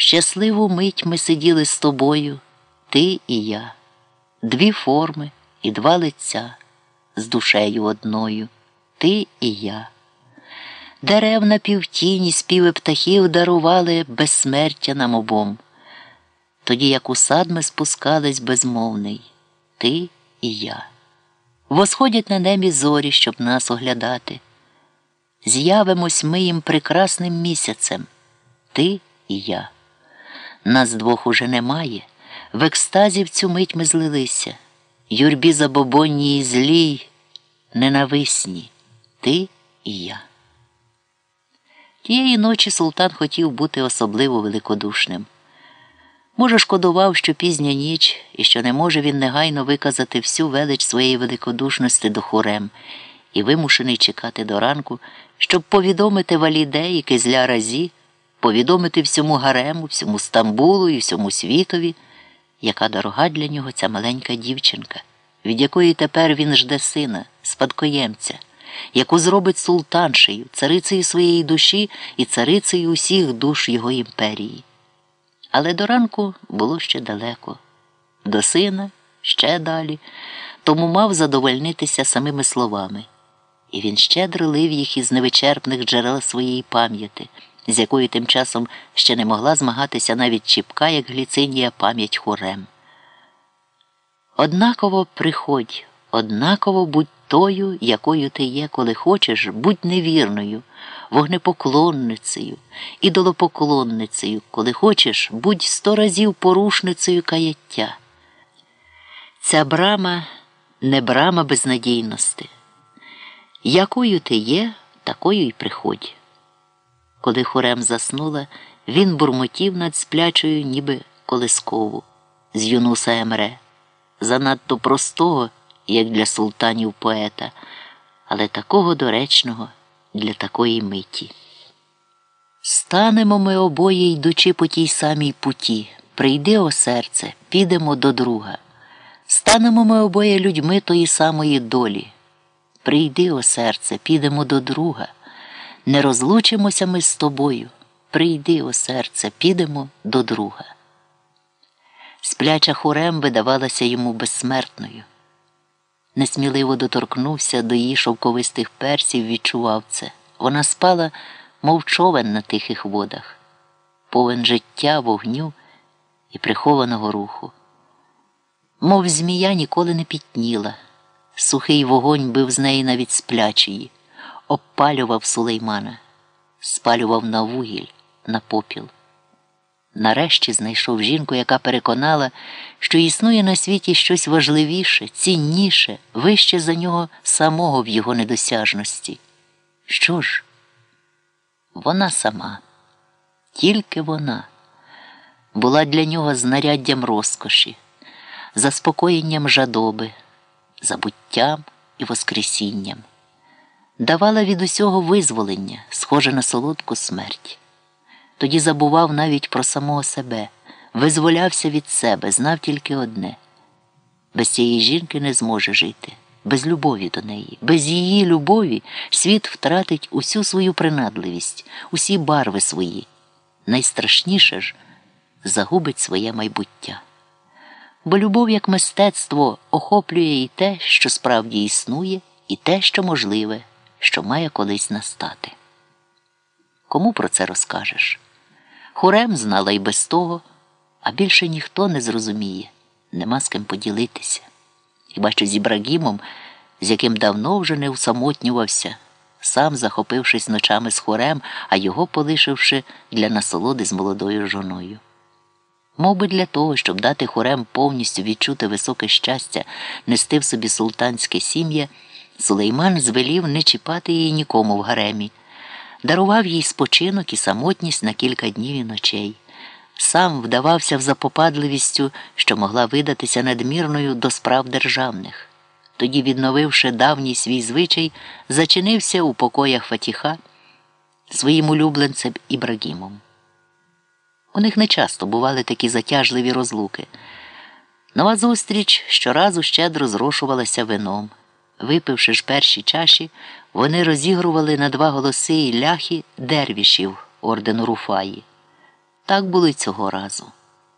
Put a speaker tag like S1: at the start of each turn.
S1: щасливу мить ми сиділи з тобою, ти і я, дві форми і два лиця з душею одною, ти і я. Дерев на півтіні співи птахів дарували безсмертя нам обом. Тоді, як у сад ми спускались безмовний, ти і я. Восходять на небі зорі, щоб нас оглядати. З'явимось ми їм прекрасним місяцем, ти і я. Нас двох уже немає, в екстазі в цю мить ми злилися, юрбі забобонній і злій, ненависні, ти і я. Тієї ночі султан хотів бути особливо великодушним. Може, шкодував, що пізня ніч і що не може він негайно виказати всю велич своєї великодушності до хорем і вимушений чекати до ранку, щоб повідомити валіде і кизля разі, повідомити всьому гарему, всьому Стамбулу і всьому світові, яка дорога для нього ця маленька дівчинка, від якої тепер він жде сина, спадкоємця, яку зробить султаншею, царицею своєї душі і царицею усіх душ його імперії. Але до ранку було ще далеко, до сина ще далі, тому мав задовольнитися самими словами, і він щедро лив їх із невичерпних джерел своєї пам'яті, з якою тим часом ще не могла змагатися навіть чіпка, як гліцинія пам'ять хорем. Однаково приходь, однаково будь тою, якою ти є, коли хочеш, будь невірною, вогнепоклонницею, ідолопоклонницею, коли хочеш, будь сто разів порушницею каяття. Ця брама не брама безнадійності. Якою ти є, такою й приходь. Коли хорем заснула, він бурмотів над сплячою, ніби колискову, з Юнуса Емре, занадто простого як для султанів поета, але такого доречного для такої миті. Станемо ми обоє, йдучи по тій самій путі, прийди, о серце, підемо до друга. Станемо ми обоє людьми тої самої долі. Прийди, о серце, підемо до друга. Не розлучимося ми з тобою. Прийди, о серце, підемо до друга. Спляча хорем видавалася йому безсмертною несміливо доторкнувся до її шовковистих персів, відчував це. Вона спала, мов човен на тихих водах, повен життя, вогню і прихованого руху. Мов змія ніколи не пітніла, сухий вогонь бив з неї навіть сплячої, обпалював сулеймана, спалював на вугіль, на попіл. Нарешті знайшов жінку, яка переконала, що існує на світі щось важливіше, цінніше, вище за нього самого в його недосяжності. Що ж? Вона сама, тільки вона була для нього знаряддям розкоші, заспокоєнням жадоби, забуттям і воскресінням, давала від усього визволення, схоже на солодку смерть тоді забував навіть про самого себе, визволявся від себе, знав тільки одне без цієї жінки не зможе жити, без любові до неї, без її любові світ втратить усю свою принадливість, усі барви свої. Найстрашніше ж загубить своє майбуття. Бо любов як мистецтво охоплює і те, що справді існує, і те, що можливе, що має колись настати. Кому про це розкажеш? Хурем знала й без того, а більше ніхто не зрозуміє, нема з ким поділитися. Хіба що з Ібрагімом, з яким давно вже не усамотнювався, сам захопившись ночами з хорем, а його полишивши для насолоди з молодою жоною. Мов би для того, щоб дати хорем повністю відчути високе щастя, нести в собі султанське сім'я, Сулейман звелів не чіпати її нікому в гаремі дарував їй спочинок і самотність на кілька днів і ночей. Сам вдавався в запопадливістю, що могла видатися надмірною до справ державних. Тоді, відновивши давній свій звичай, зачинився у покоях Фатіха своїм улюбленцем Ібрагімом. У них нечасто бували такі затяжливі розлуки. Нова зустріч щоразу щедро зрошувалася вином. Випивши ж перші чаші, вони розігрували на два голоси і ляхи дервішів ордену Руфаї. Так було й цього разу.